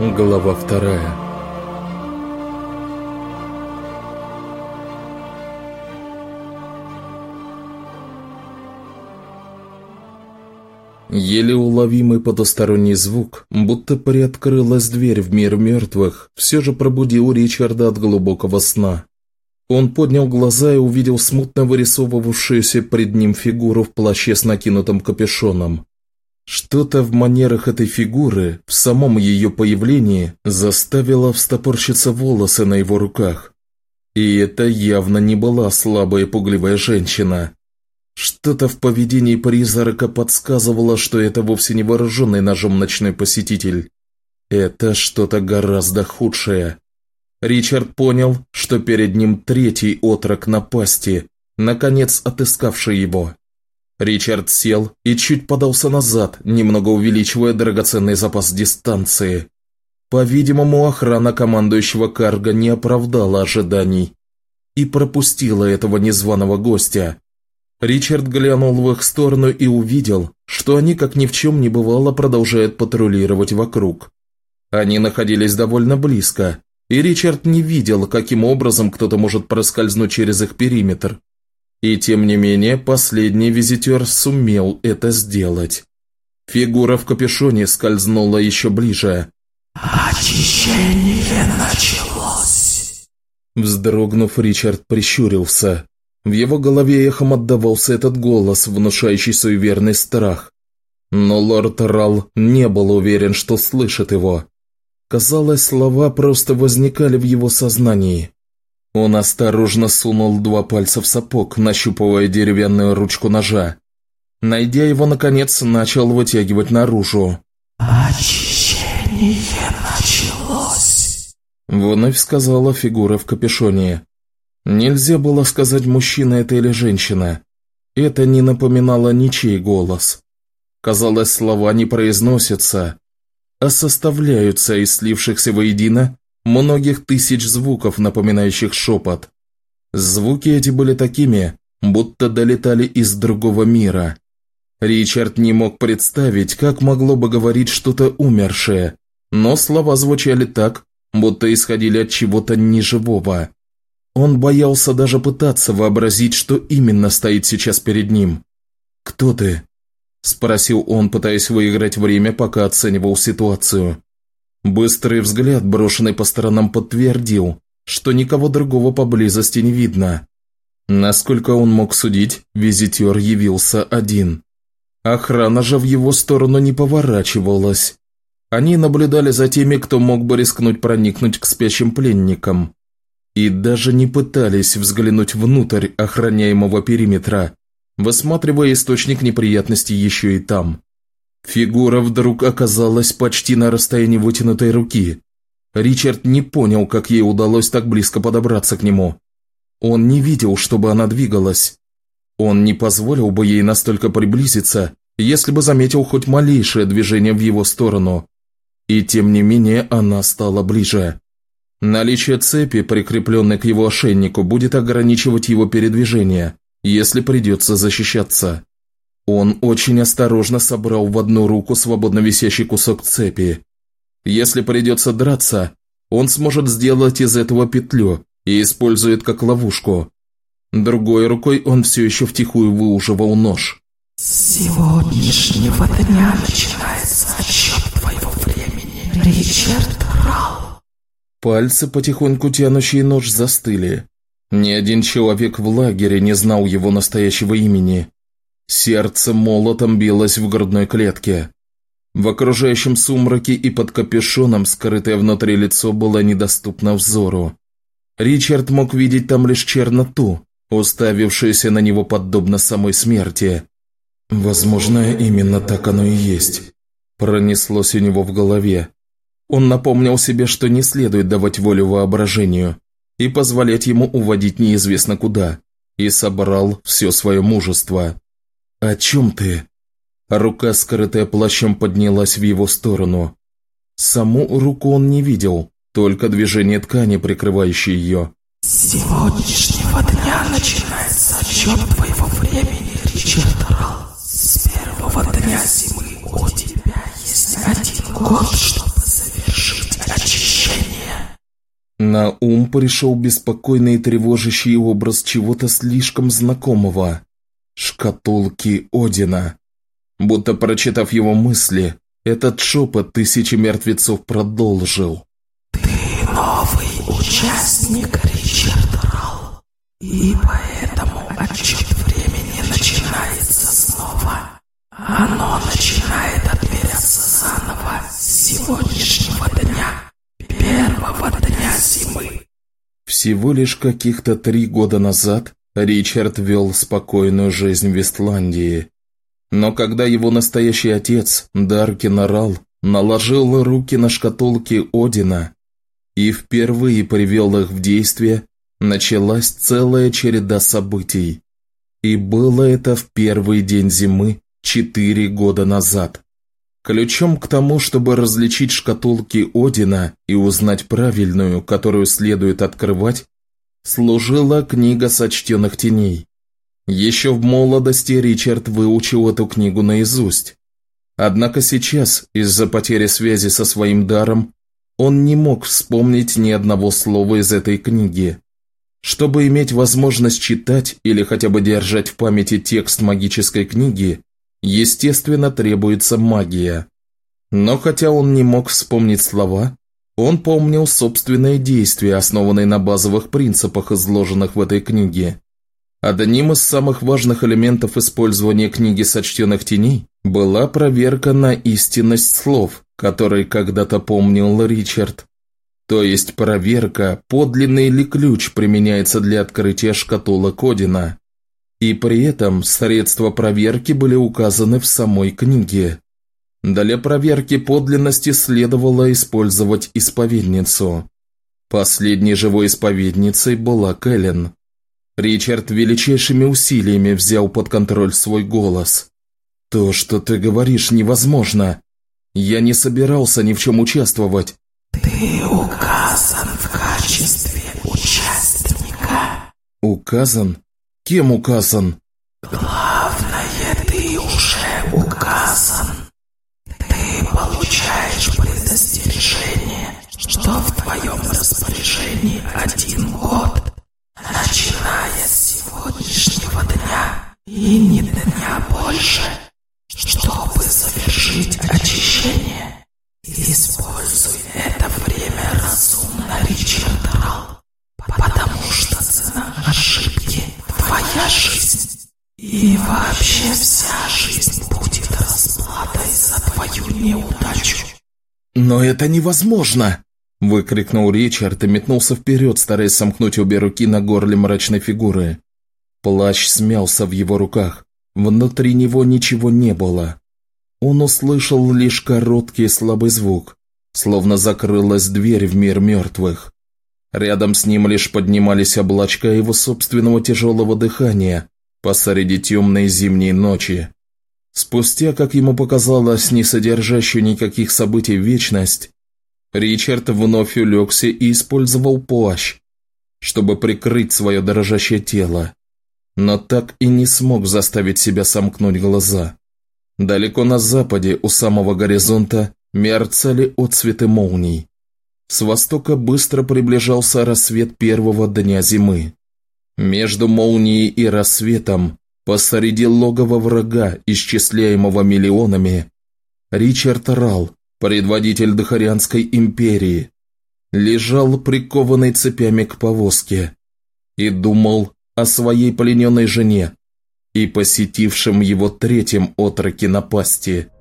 Глава вторая Еле уловимый потусторонний звук, будто приоткрылась дверь в мир мертвых, все же пробудил Ричарда от глубокого сна. Он поднял глаза и увидел смутно вырисовывавшуюся пред ним фигуру в плаще с накинутым капюшоном. Что-то в манерах этой фигуры, в самом ее появлении, заставило встопорщиться волосы на его руках. И это явно не была слабая пугливая женщина. Что-то в поведении призрака подсказывало, что это вовсе не вооруженный ножом ночной посетитель. Это что-то гораздо худшее. Ричард понял, что перед ним третий отрок напасти, наконец отыскавший его. Ричард сел и чуть подался назад, немного увеличивая драгоценный запас дистанции. По-видимому, охрана командующего Карга не оправдала ожиданий и пропустила этого незваного гостя. Ричард глянул в их сторону и увидел, что они, как ни в чем не бывало, продолжают патрулировать вокруг. Они находились довольно близко, и Ричард не видел, каким образом кто-то может проскользнуть через их периметр. И тем не менее, последний визитер сумел это сделать. Фигура в капюшоне скользнула еще ближе. «Очищение началось!» Вздрогнув, Ричард прищурился. В его голове эхом отдавался этот голос, внушающий суеверный страх. Но лорд Рал не был уверен, что слышит его. Казалось, слова просто возникали в его сознании. Он осторожно сунул два пальца в сапог, нащупывая деревянную ручку ножа. Найдя его, наконец, начал вытягивать наружу. «Очищение началось!» Вновь сказала фигура в капюшоне. Нельзя было сказать, мужчина это или женщина. Это не напоминало ничей голос. Казалось, слова не произносятся, а составляются из слившихся воедино многих тысяч звуков, напоминающих шепот. Звуки эти были такими, будто долетали из другого мира. Ричард не мог представить, как могло бы говорить что-то умершее, но слова звучали так, будто исходили от чего-то неживого. Он боялся даже пытаться вообразить, что именно стоит сейчас перед ним. «Кто ты?» – спросил он, пытаясь выиграть время, пока оценивал ситуацию. Быстрый взгляд, брошенный по сторонам, подтвердил, что никого другого поблизости не видно. Насколько он мог судить, визитер явился один. Охрана же в его сторону не поворачивалась. Они наблюдали за теми, кто мог бы рискнуть проникнуть к спящим пленникам. И даже не пытались взглянуть внутрь охраняемого периметра, высматривая источник неприятностей еще и там. Фигура вдруг оказалась почти на расстоянии вытянутой руки. Ричард не понял, как ей удалось так близко подобраться к нему. Он не видел, чтобы она двигалась. Он не позволил бы ей настолько приблизиться, если бы заметил хоть малейшее движение в его сторону. И тем не менее она стала ближе. Наличие цепи, прикрепленной к его ошейнику, будет ограничивать его передвижение, если придется защищаться. Он очень осторожно собрал в одну руку свободно висящий кусок цепи. Если придется драться, он сможет сделать из этого петлю и использует как ловушку. Другой рукой он все еще втихую выуживал нож. «С сегодняшнего дня начинается отсчет твоего времени, Ричард Рал». Пальцы, потихоньку тянущие нож, застыли. Ни один человек в лагере не знал его настоящего имени. Сердце молотом билось в грудной клетке. В окружающем сумраке и под капюшоном скрытое внутри лицо было недоступно взору. Ричард мог видеть там лишь черноту, уставившуюся на него подобно самой смерти. «Возможно, именно так оно и есть», – пронеслось у него в голове. Он напомнил себе, что не следует давать волю воображению и позволять ему уводить неизвестно куда, и собрал все свое мужество. «О чем ты?» Рука, скрытая плащом, поднялась в его сторону. Саму руку он не видел, только движение ткани, прикрывающей ее. «С сегодняшнего дня начинается отсчет твоего времени, Ричард Ралл. С первого дня зимы у тебя есть один год, чтобы завершить На ум пришел беспокойный и тревожащий образ чего-то слишком знакомого. Шкатулки Одина. Будто прочитав его мысли, этот шепот тысячи мертвецов продолжил. «Ты новый участник, Ричард Ралл, и поэтому отчет времени начинается снова. Оно начинает отмеряться заново с сегодняшнего дня, первого дня зимы». Всего лишь каких-то три года назад Ричард вел спокойную жизнь в Вестландии. Но когда его настоящий отец, Даркин Орал, наложил руки на шкатулки Одина и впервые привел их в действие, началась целая череда событий. И было это в первый день зимы, четыре года назад. Ключом к тому, чтобы различить шкатулки Одина и узнать правильную, которую следует открывать, служила книга сочтенных теней. Еще в молодости Ричард выучил эту книгу наизусть. Однако сейчас, из-за потери связи со своим даром, он не мог вспомнить ни одного слова из этой книги. Чтобы иметь возможность читать или хотя бы держать в памяти текст магической книги, естественно, требуется магия. Но хотя он не мог вспомнить слова, он помнил собственные действия, основанные на базовых принципах, изложенных в этой книге. Одним из самых важных элементов использования книги сочтенных теней была проверка на истинность слов, которые когда-то помнил Ричард. То есть проверка, подлинный ли ключ применяется для открытия шкатулок Одина. И при этом средства проверки были указаны в самой книге. Для проверки подлинности следовало использовать исповедницу. Последней живой исповедницей была Кэлен. Ричард величайшими усилиями взял под контроль свой голос. «То, что ты говоришь, невозможно. Я не собирался ни в чем участвовать». «Ты указан в качестве участника». «Указан? Кем указан?» «Главное, что в твоем распоряжении один год, начиная с сегодняшнего дня и не дня больше, чтобы завершить очищение. Используй это время разумно, Ричард Ралл, потому что цена ошибки – твоя жизнь. И вообще вся жизнь будет расплатой за твою неудачу. «Но это невозможно!» – выкрикнул Ричард и метнулся вперед, стараясь сомкнуть обе руки на горле мрачной фигуры. Плащ смялся в его руках. Внутри него ничего не было. Он услышал лишь короткий слабый звук, словно закрылась дверь в мир мертвых. Рядом с ним лишь поднимались облачка его собственного тяжелого дыхания посреди темной зимней ночи. Спустя, как ему показалось, не содержащую никаких событий вечность, Ричард вновь улегся и использовал плащ, чтобы прикрыть свое дрожащее тело, но так и не смог заставить себя сомкнуть глаза. Далеко на западе, у самого горизонта, мерцали отцветы молний. С востока быстро приближался рассвет первого дня зимы. Между молнией и рассветом, посреди логова врага, исчисляемого миллионами, Ричард Рал, предводитель Дахарианской империи, лежал прикованный цепями к повозке и думал о своей плененной жене и посетившем его третьем отроке напасти –